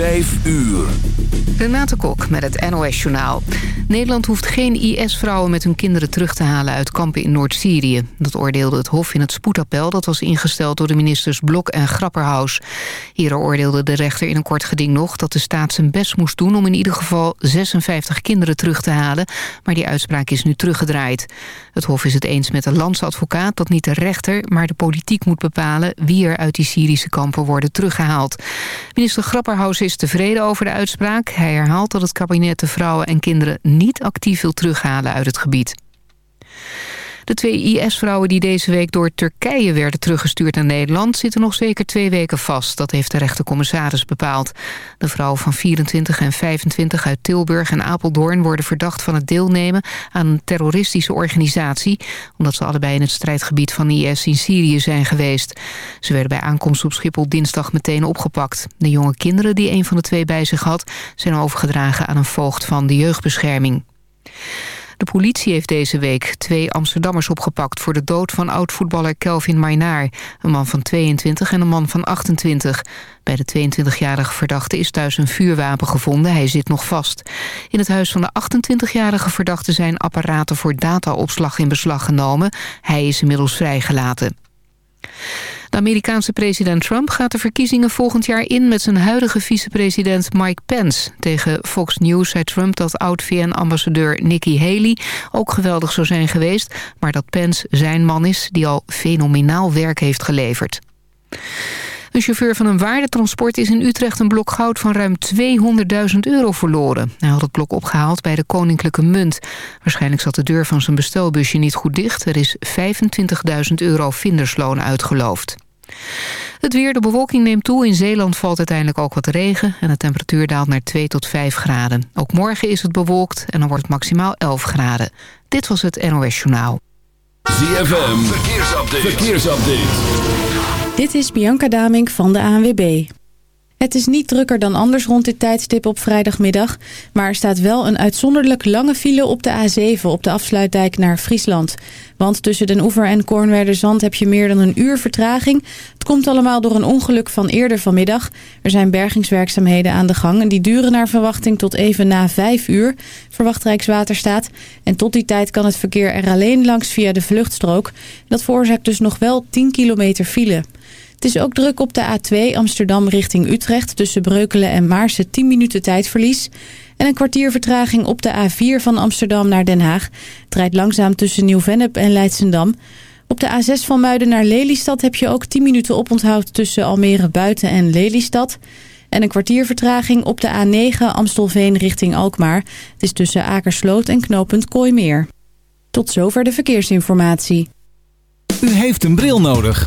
Vijf uur. Renate Kok met het NOS Journaal. Nederland hoeft geen IS-vrouwen met hun kinderen terug te halen uit kampen in Noord-Syrië. Dat oordeelde het Hof in het spoedappel dat was ingesteld door de ministers Blok en Grapperhaus. Hier oordeelde de rechter in een kort geding nog dat de staat zijn best moest doen om in ieder geval 56 kinderen terug te halen. Maar die uitspraak is nu teruggedraaid. Het Hof is het eens met de landsadvocaat dat niet de rechter, maar de politiek moet bepalen wie er uit die Syrische kampen worden teruggehaald. Minister Grapperhaus is tevreden over de uitspraak. Hij herhaalt dat het kabinet de vrouwen en kinderen niet actief wil terughalen uit het gebied. De twee IS-vrouwen die deze week door Turkije werden teruggestuurd naar Nederland... zitten nog zeker twee weken vast. Dat heeft de rechtercommissaris bepaald. De vrouwen van 24 en 25 uit Tilburg en Apeldoorn... worden verdacht van het deelnemen aan een terroristische organisatie... omdat ze allebei in het strijdgebied van IS in Syrië zijn geweest. Ze werden bij aankomst op Schiphol dinsdag meteen opgepakt. De jonge kinderen die een van de twee bij zich had... zijn overgedragen aan een voogd van de jeugdbescherming. De politie heeft deze week twee Amsterdammers opgepakt... voor de dood van oud-voetballer Kelvin Mainaar. Een man van 22 en een man van 28. Bij de 22-jarige verdachte is thuis een vuurwapen gevonden. Hij zit nog vast. In het huis van de 28-jarige verdachte zijn apparaten voor dataopslag in beslag genomen. Hij is inmiddels vrijgelaten. De Amerikaanse president Trump gaat de verkiezingen volgend jaar in... met zijn huidige vicepresident Mike Pence. Tegen Fox News zei Trump dat oud-VN-ambassadeur Nikki Haley... ook geweldig zou zijn geweest... maar dat Pence zijn man is die al fenomenaal werk heeft geleverd. Een chauffeur van een waardetransport is in Utrecht een blok goud van ruim 200.000 euro verloren. Hij had het blok opgehaald bij de Koninklijke Munt. Waarschijnlijk zat de deur van zijn bestelbusje niet goed dicht. Er is 25.000 euro vindersloon uitgeloofd. Het weer, de bewolking neemt toe. In Zeeland valt uiteindelijk ook wat regen... en de temperatuur daalt naar 2 tot 5 graden. Ook morgen is het bewolkt en dan wordt het maximaal 11 graden. Dit was het NOS Journaal. ZFM, verkeersupdate. verkeersupdate. Dit is Bianca Damink van de ANWB. Het is niet drukker dan anders rond dit tijdstip op vrijdagmiddag... maar er staat wel een uitzonderlijk lange file op de A7 op de afsluitdijk naar Friesland. Want tussen Den Oever en Zand heb je meer dan een uur vertraging. Het komt allemaal door een ongeluk van eerder vanmiddag. Er zijn bergingswerkzaamheden aan de gang... en die duren naar verwachting tot even na vijf uur, verwacht Rijkswaterstaat. En tot die tijd kan het verkeer er alleen langs via de vluchtstrook. Dat veroorzaakt dus nog wel 10 kilometer file... Het is ook druk op de A2 Amsterdam richting Utrecht... tussen Breukelen en Maarsen 10 minuten tijdverlies. En een kwartier vertraging op de A4 van Amsterdam naar Den Haag. Het langzaam tussen Nieuw-Vennep en Leidsendam. Op de A6 van Muiden naar Lelystad heb je ook 10 minuten oponthoud... tussen Almere Buiten en Lelystad... En een kwartier vertraging op de A9 Amstelveen richting Alkmaar. Het is tussen Akersloot en knooppunt Kooimeer. Tot zover de verkeersinformatie. U heeft een bril nodig.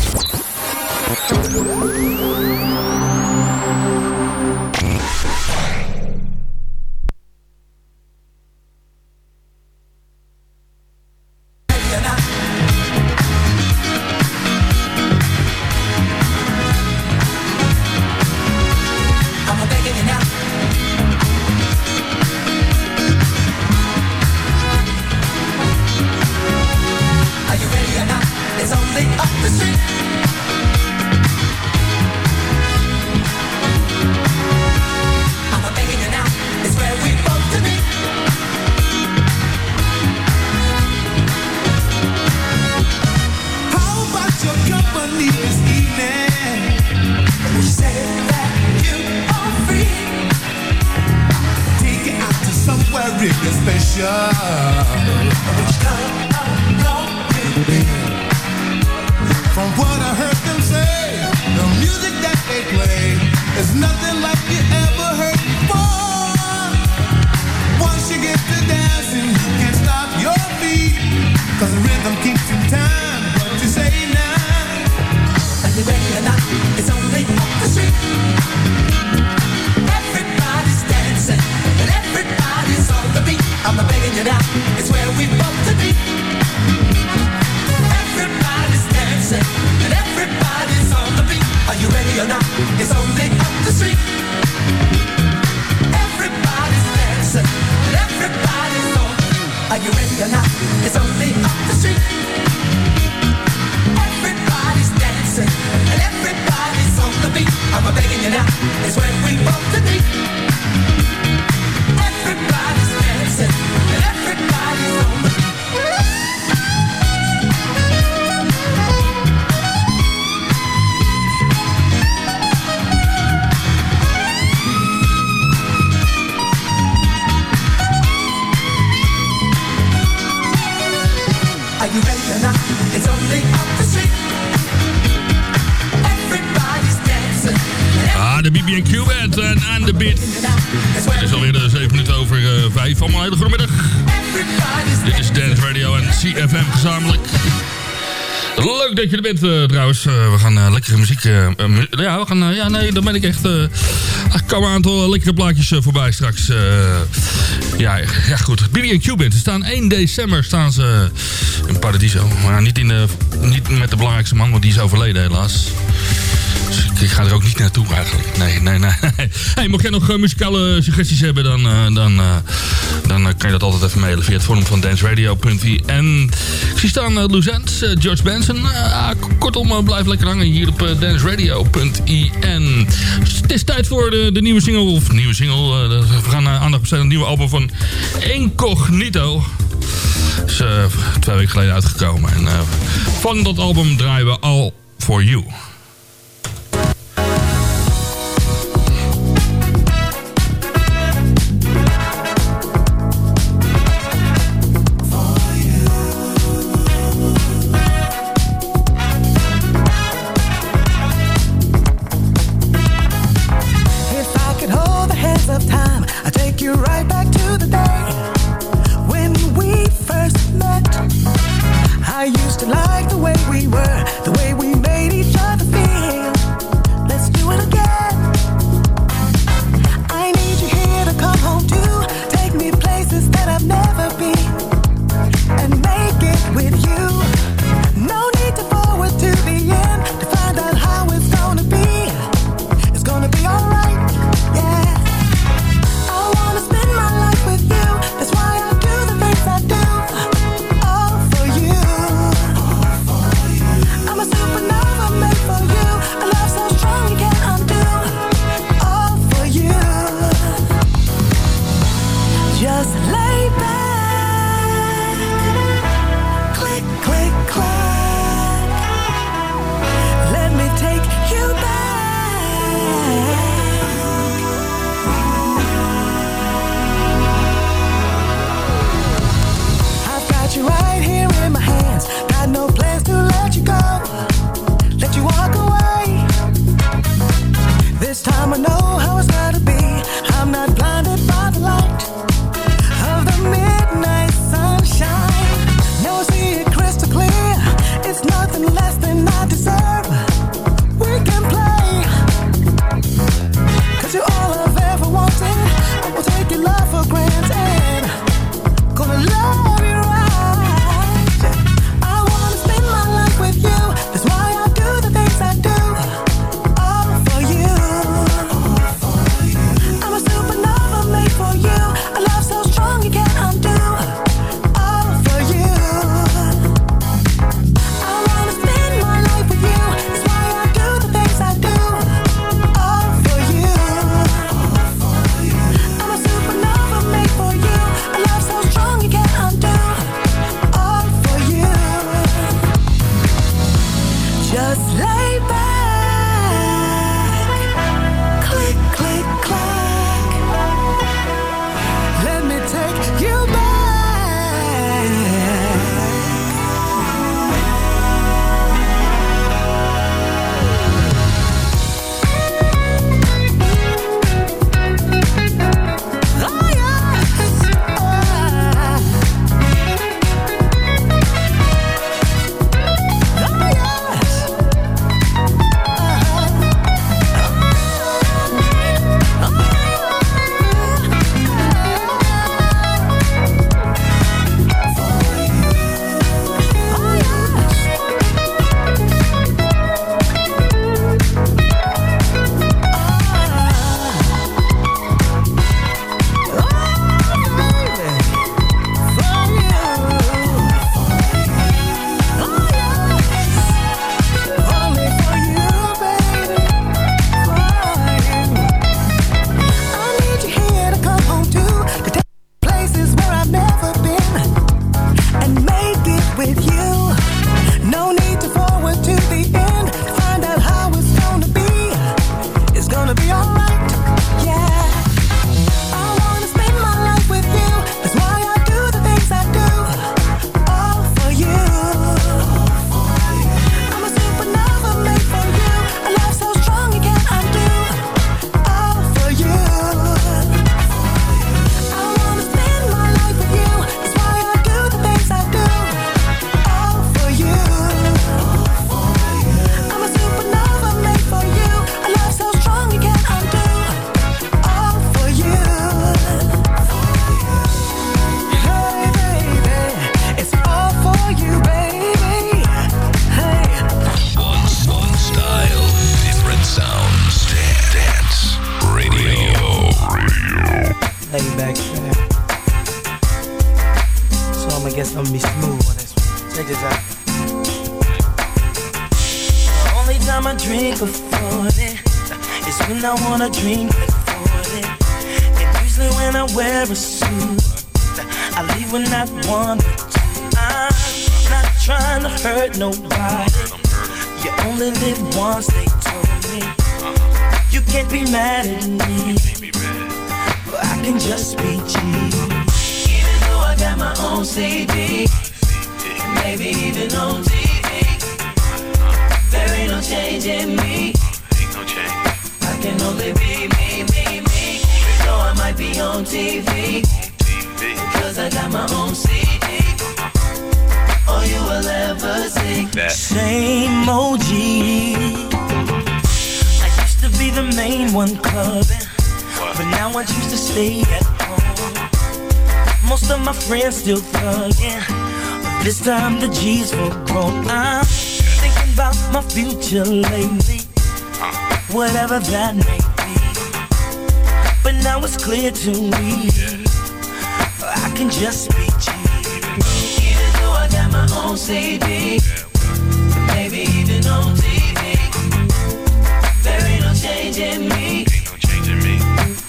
Thank you. Dat je er bent uh, trouwens. Uh, we gaan uh, lekkere muziek... ja, we gaan... ja, nee, dan ben ik echt... er komen een aantal lekkere plaatjes voorbij straks. ja, ja, goed. BB&Q Band. Ze staan 1 december staan ze in Paradiso. Maar niet, in de, niet met de belangrijkste man, want die is overleden helaas. Dus ik, ga er ook niet naartoe eigenlijk. Nee, nee, nee. Hey, mocht jij nog uh, muzikale suggesties hebben, dan, uh, dan, uh, dan kan je dat altijd even mailen via het forum van danceradio.en. Ik zie staan George Benson. Ah, kortom, blijf lekker hangen hier op danceradio.en. Het is tijd voor de, nieuwe single, of nieuwe single. we gaan aandacht besteden aan het nieuwe album van Incognito. is twee weken geleden uitgekomen. En van dat album draaien we All For You. Time I drink before it is when I wanna drink before it. And usually when I wear a suit, I leave with not one but two. I'm not trying to hurt nobody. You only live once, they told me. You can't be mad at me. But I can just be cheap. Even though I got my own CD, maybe even on. Ain't no change in me. Ain't no change. I can only be me, me, me. Though I might be on TV. Cause I got my own CD. All you will ever see. That. Same OG. I used to be the main one clubbing. But now I choose to stay at home. Most of my friends still thugging. But this time the G's grown. I'm thinking about my future lately. Whatever that may be. But now it's clear to me. I can just be cheap. Even though I got my own CD. Maybe even on TV. There ain't no change in me.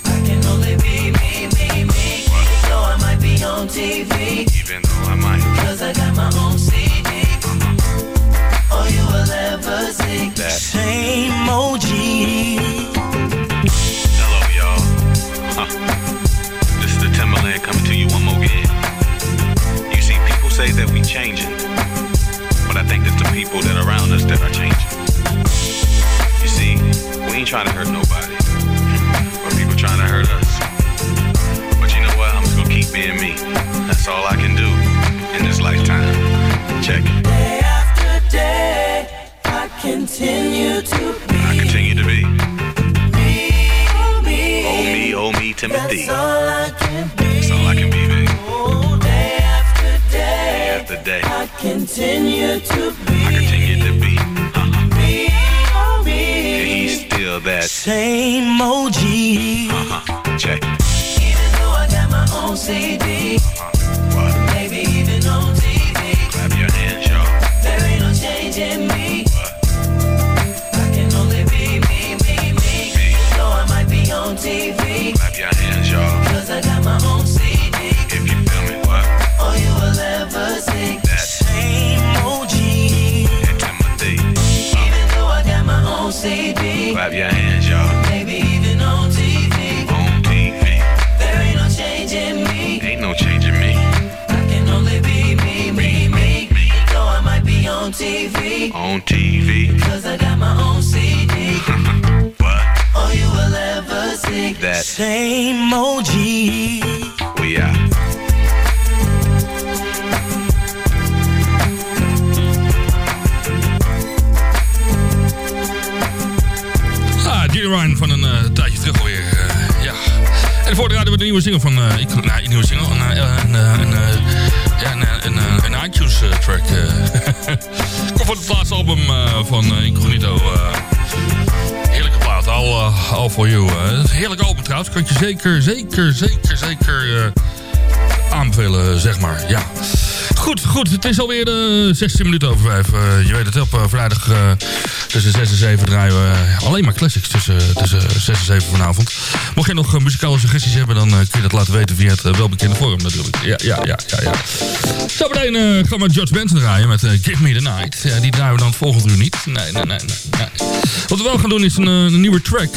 I can only be me, me, me. Even though I might be on TV. Even though I might. Cause I got my own CD. All you will ever see. Same OG. Hello, y'all. Huh. This is the Timberland coming to you one more again. You see, people say that we changing, but I think it's the people that are around us that are changing. You see, we ain't trying to hurt nobody, but people trying to hurt us. Same OG. Uh-huh. Check. Even though I got my own CD, Same OG. we out. Ah, Jimmy Ryan van een eh, tijdje terug alweer. eh, ja. En voor de hadden we de nieuwe single van... eh ik, nou, een nieuwe single. Een, een, eh, een, eh, ja, een, een, een, een iTunes track. eh. Komt van het laatste album eh, van eh, Incognito. All, eh, all for you. heerlijk album trouwens. Kan je zeker, zeker, zeker, zeker... eh, aanbevelen, zeg maar. Ja. Goed, goed. Het is alweer uh, 16 minuten over 5. Uh, je weet het, op uh, vrijdag tussen 6 en 7 draaien we alleen maar classics tussen, tussen 6 en 7 vanavond. Mocht je nog muzikale suggesties hebben, dan kun je dat laten weten via het welbekende forum natuurlijk. Ja, ja, ja, ja. ja. Zo meteen gaan we George Benson draaien met Give Me The Night. Ja, die draaien we dan het volgende uur niet. Nee, nee, nee, nee. Wat we wel gaan doen is een, een nieuwe track.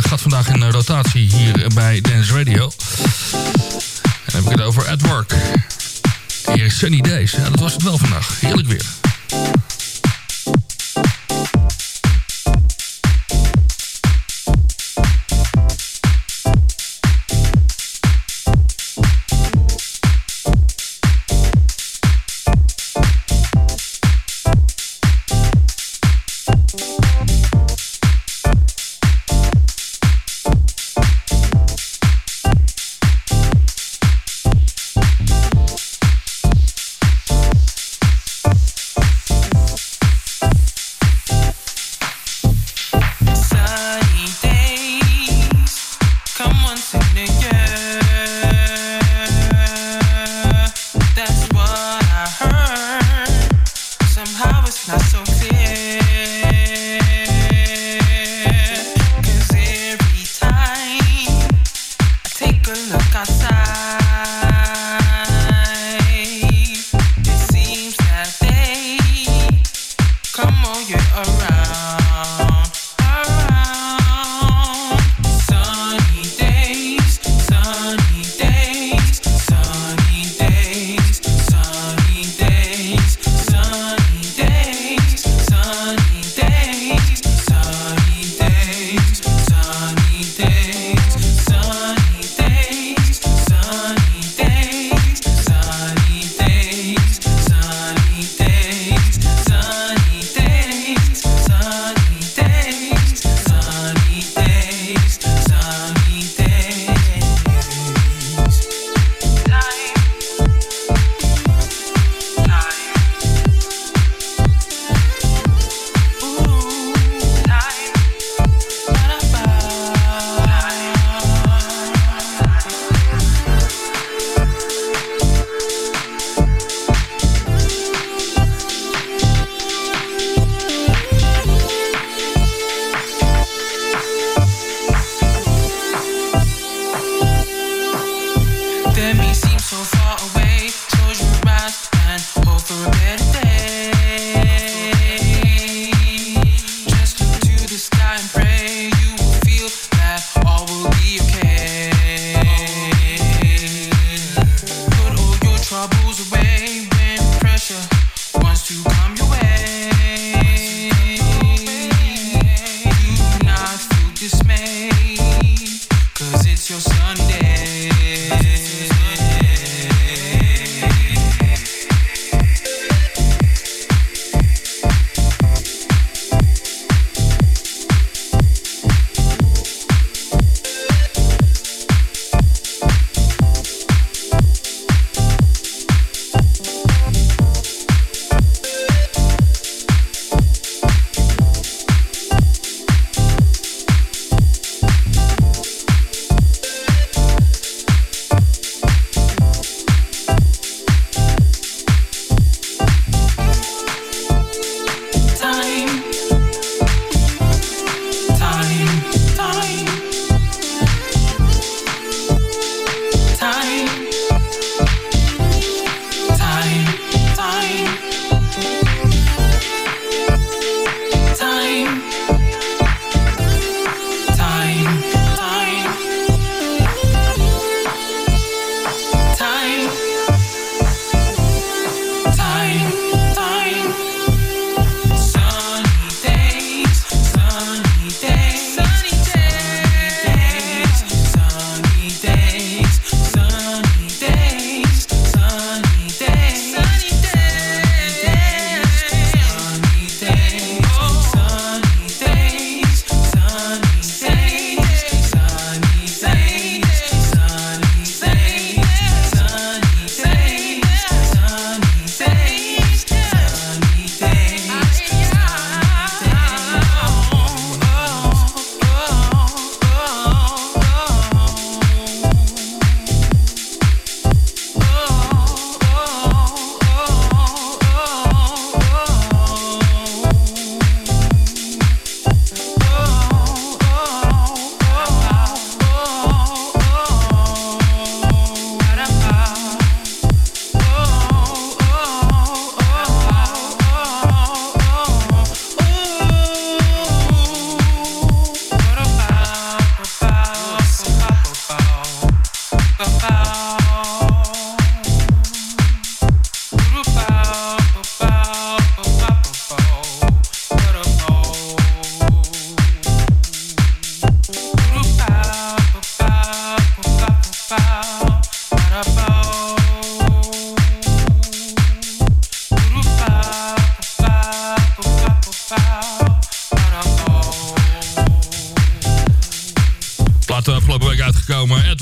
gaat vandaag in rotatie hier bij Dance Radio. Dan heb ik het over At Work. Hier Sunny Days. Ja, dat was het wel vandaag. Heerlijk weer.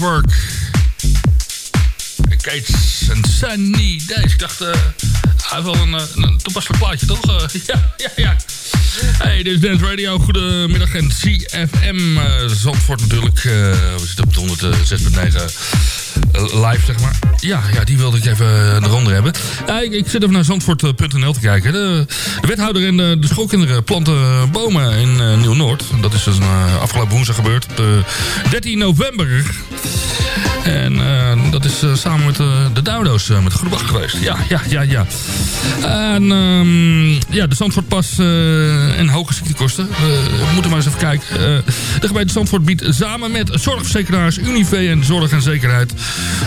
Network. En Sunny Days. Ik dacht, uh, hij heeft wel een, eh, een, toepasselijk plaatje, toch? Uh, ja, ja, ja. Hey, dit is Dance Radio. Goedemiddag en CFM. Uh, Zandvoort natuurlijk. We zitten op de 106.9 live, zeg maar. Ja, ja, die wilde ik even eronder hebben. ik, ik, zit even naar zandvoort.nl te kijken. De, de, wethouder en de, de schoolkinderen planten bomen in Nieuw-Noord. Dat is dus afgelopen woensdag gebeurd. Op 13 november. En uh, dat is uh, samen met uh, de Doudo's met Goede geweest. Ja, ja, ja, ja. En um, ja, de Zandvoortpas en hoge ziektekosten. we moeten maar eens even kijken. de gemeente Zandvoort biedt samen met zorgverzekeraars Unive en Zorg en Zekerheid...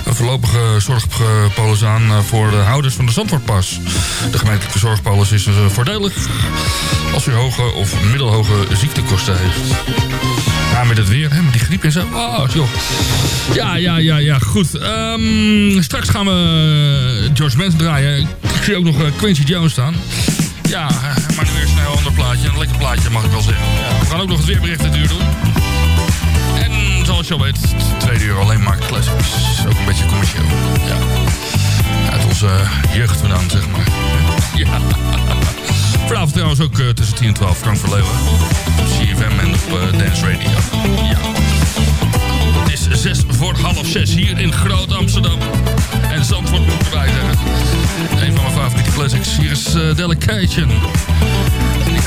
een voorlopige zorgpolis aan voor de houders van de Zandvoortpas. De gemeentelijke zorgpolis is voordelig als u hoge of middelhoge ziektekosten heeft. Ja, met het weer, hè, met die griep en zo. Oh, joh. Ja, ja, ja, ja, goed. Um, straks gaan we eh, George Benson draaien. Ik zie ook nog uh, Quincy Jones staan. Ja, maar nu weer snel een ander plaatje. Een lekker plaatje, mag ik wel zeggen. Ja, we gaan ook nog het weerbericht natuurlijk doen. En zoals je al weet, tweede uur alleen maar classics. Ook een beetje commercieel. Ja. Uit onze jeugd vandaan, zeg maar. Ja. Vanavond trouwens ook tussen 10 en 12 Frank van Leeuwen. Op CFM en op Dance Radio. Ja. Is 6 voor half 6 hier in Groot Amsterdam. En Zandvoort moet erbij zeggen. Een van mijn favoriete classics. Hier is uh. En die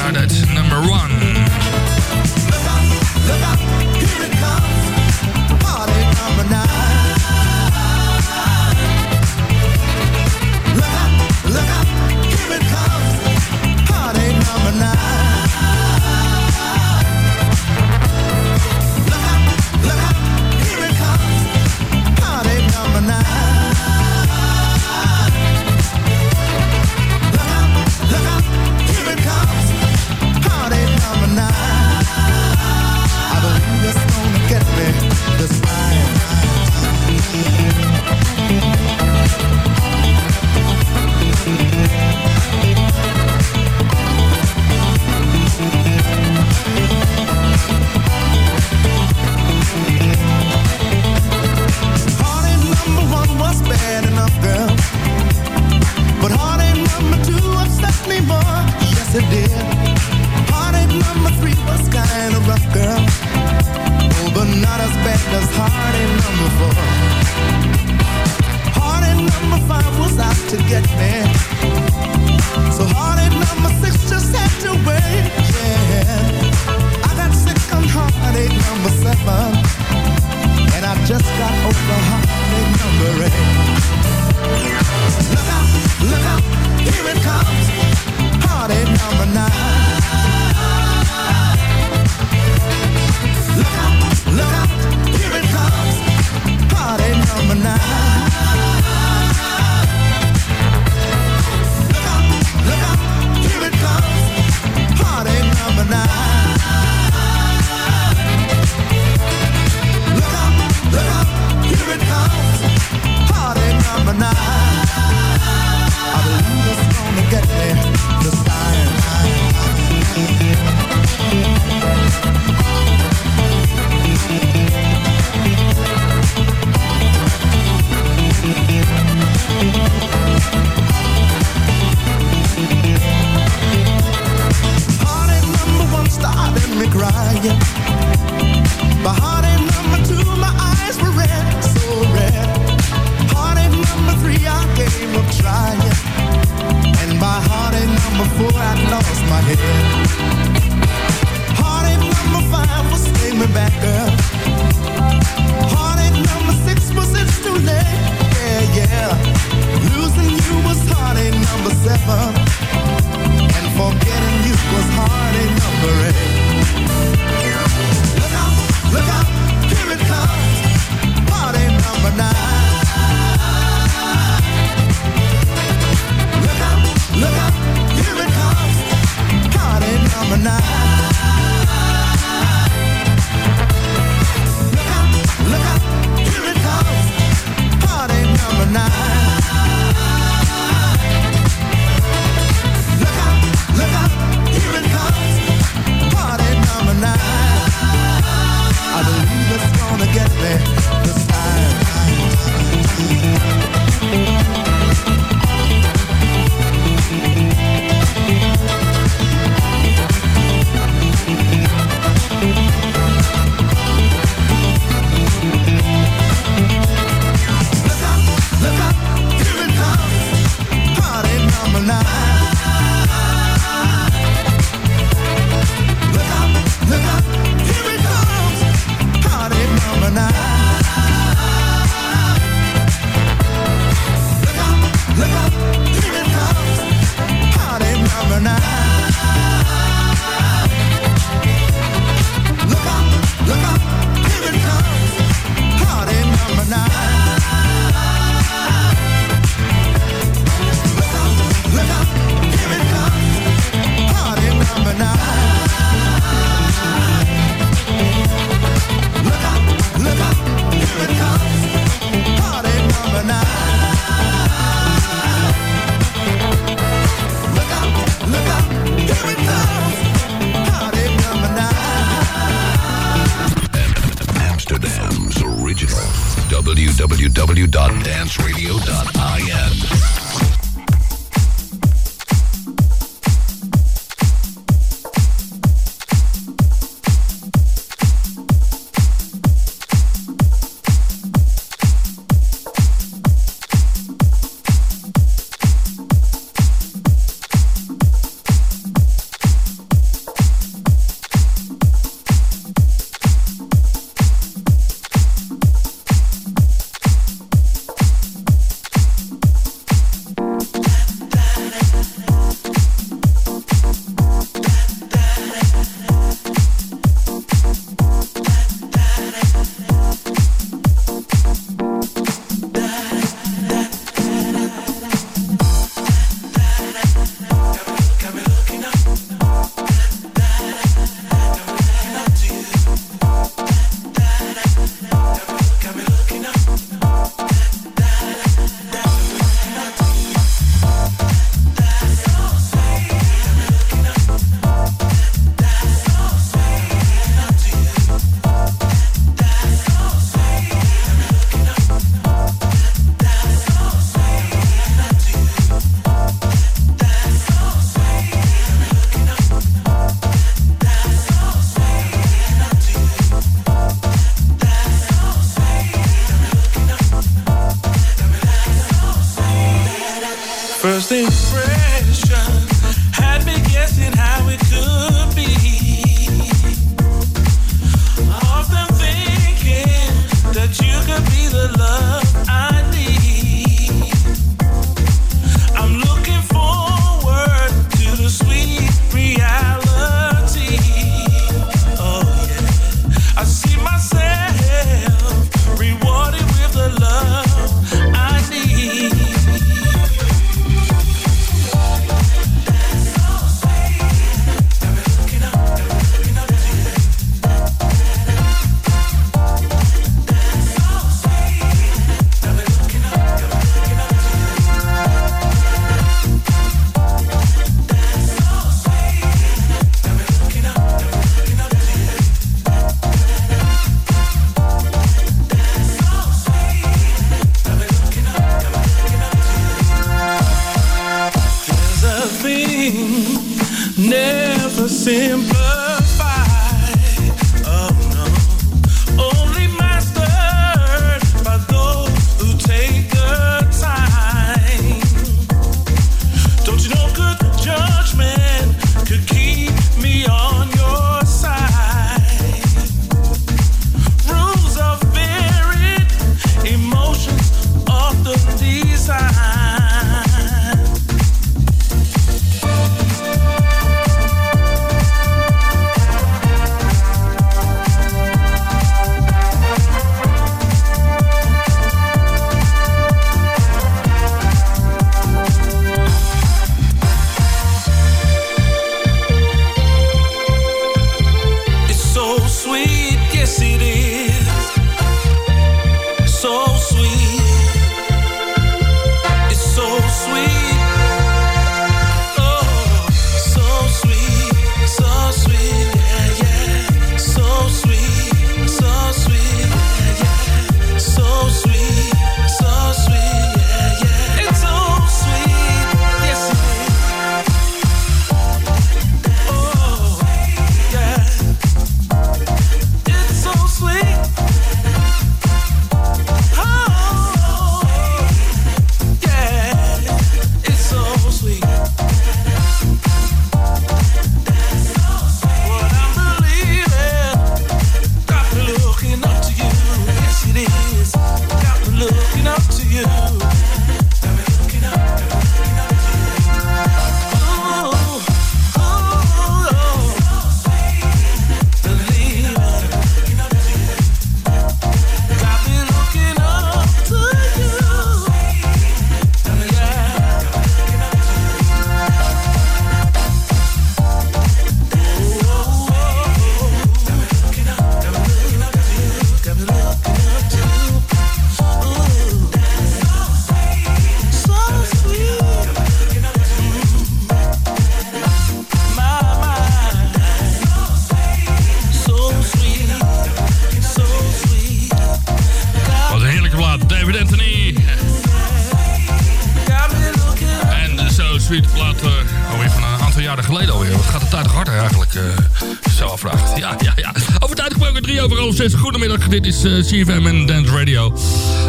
Dit is uh, CFM en Dance Radio.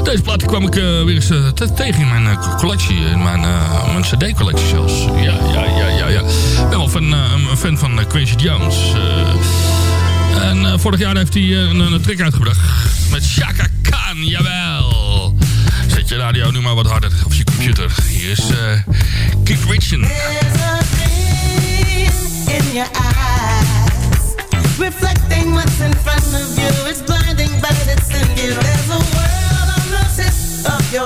Deze plaat kwam ik uh, weer eens tegen in mijn collectie. In mijn, mijn cd-collectie zelfs. Ja, ja, ja, ja, ja. Ik ben wel fan, een fan van Quincy Jones. en vorig jaar heeft hij een, een trick uitgebracht. Met Shaka Khan, jawel. Zet je radio nu maar wat harder op je computer. Hier is Keith Richard. in your eyes Reflecting what's in front of you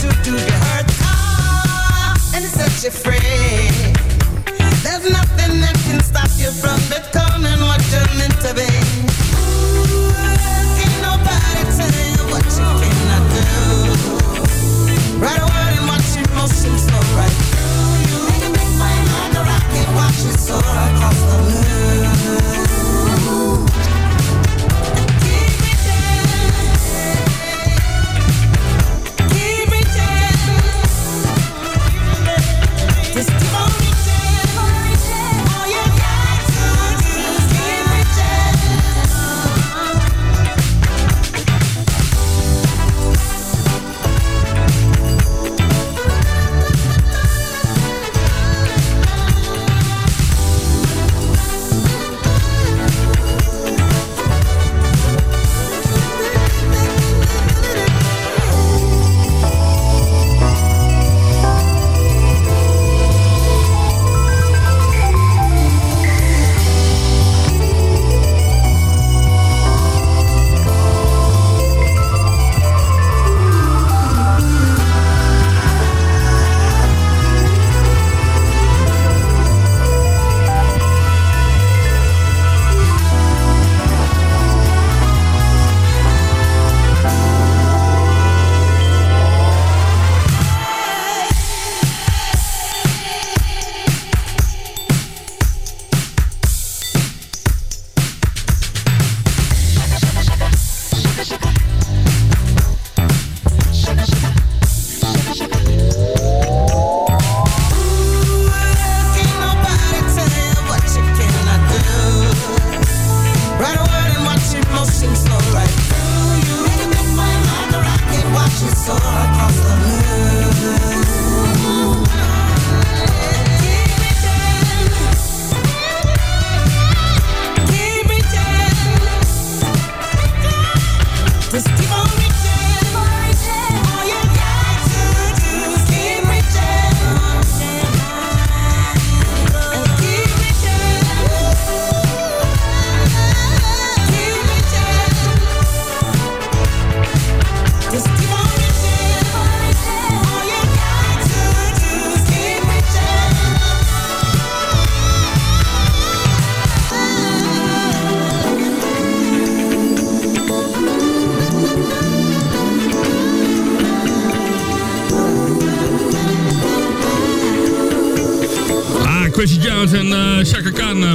to do you hurt. Ah, and set you free. There's nothing that can stop you from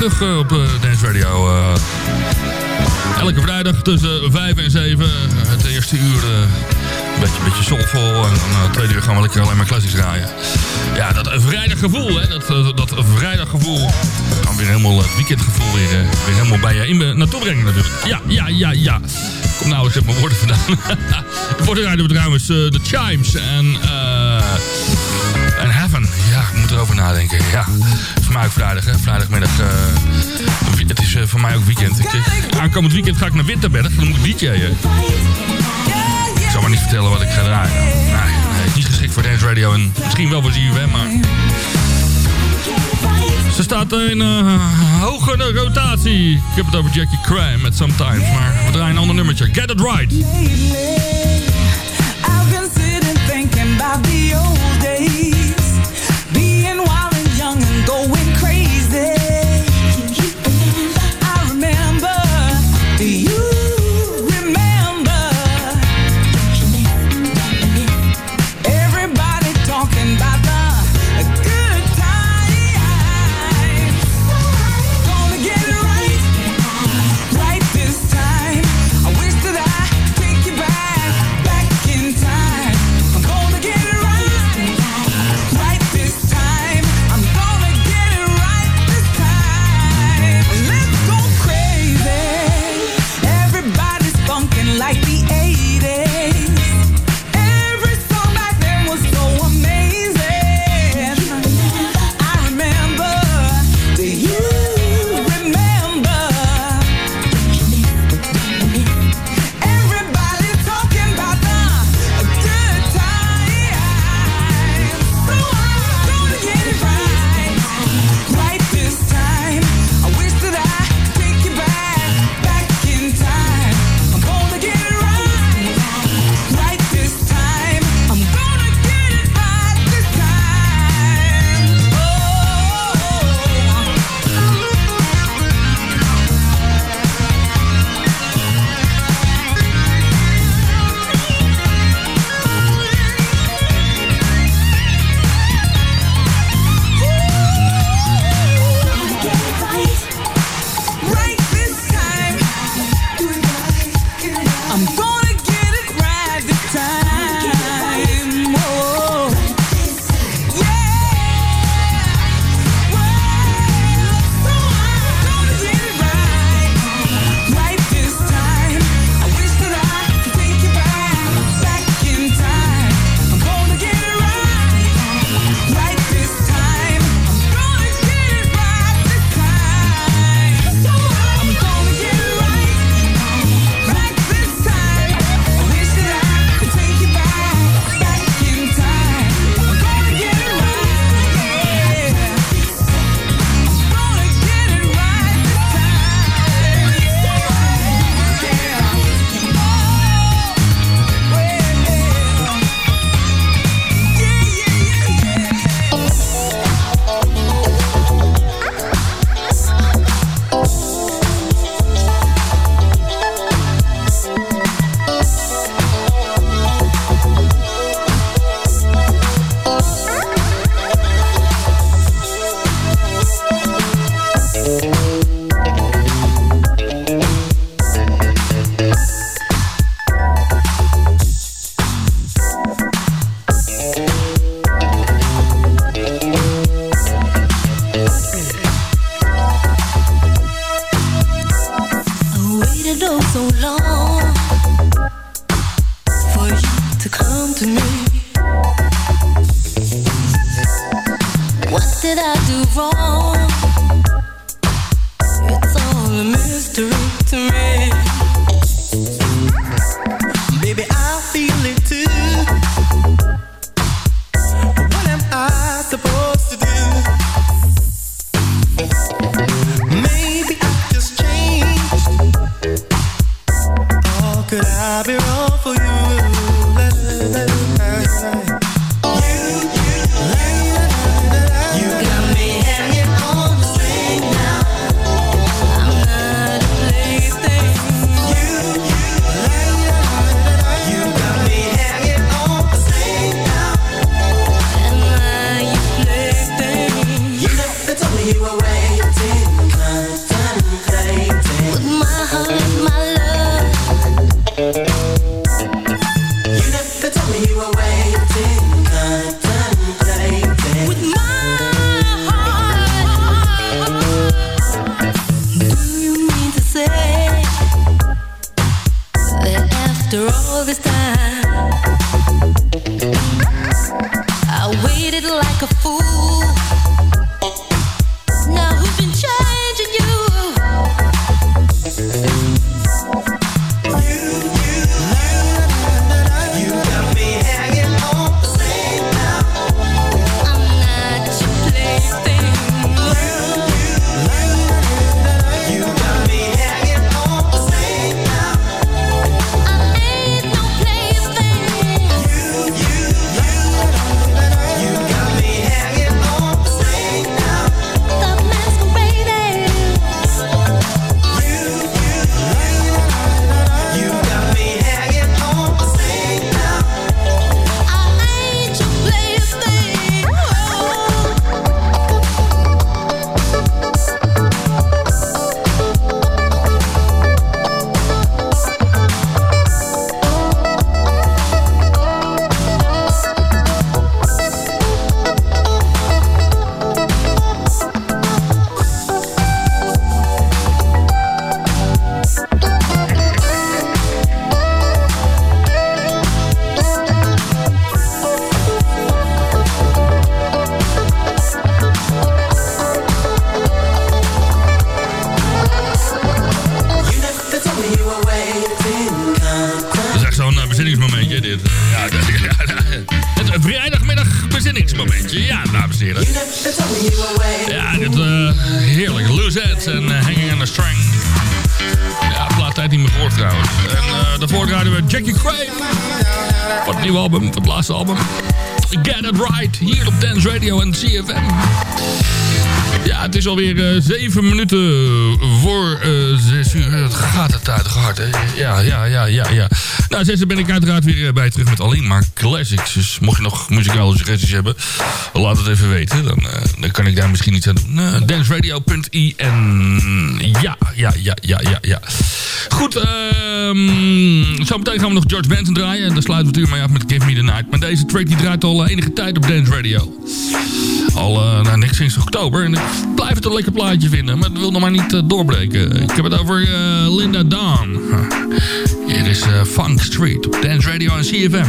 terug uh, op uh, Dance Radio. elke vrijdag tussen 5 en 7. het eerste uur een beetje, beetje soulvol. En dan tweede uur gaan we lekker alleen maar classics draaien. Ja, dat vrijdaggevoel, hè. Dat, dat vrijdaggevoel. Gaan weer helemaal het weekendgevoel weer, weer helemaal bij je in naartoe brengen natuurlijk. Ja, ja, ja, ja. Kom nou eens op mijn woorden vandaan. de woorden rijden we trouwens The Chimes en... En Heaven, ja, ik moet erover nadenken. Ja, voor mij ook vrijdag, hè. Vrijdagmiddag. het is voor mij ook weekend. Ik, aankomend weekend ga ik naar Winterberg. Dan moet ik DJ'en. Ik zal maar niet vertellen wat ik ga draaien. Nee, nee, is niet geschikt voor Dance Radio en misschien wel voor ZUM, maar... Ze staat in uh, hoge rotatie. Ik heb het over Jackie Crime met Sometimes, maar we draaien een ander nummertje. Get It Right. right. Is alweer uh, zeven minuten voor uh, zes uur. Het gaat het tijd hard, hè? Ja, ja, ja, ja, ja. Nou, zes ben ik uiteraard weer eh, bij terug met alleen maar classics. Dus mocht je nog muzikale suggesties hebben, laat het even weten. Dan, dan kan ik daar misschien iets aan doen. Uh, danceradio.in Ja, ja, ja, ja, ja, ja. Goed, um, zo meteen gaan we nog George Benson draaien. En daar sluiten we het uur mee af met Give Me The Night. Maar deze track die draait al enige tijd op Dance Radio. Al uh, nou, niks sinds oktober. En ik blijf het een lekker plaatje vinden. Maar het wil nog maar niet uh, doorbreken. Ik heb het over Linda Dawn. Hier is Funk Street op Dance Radio en CFM.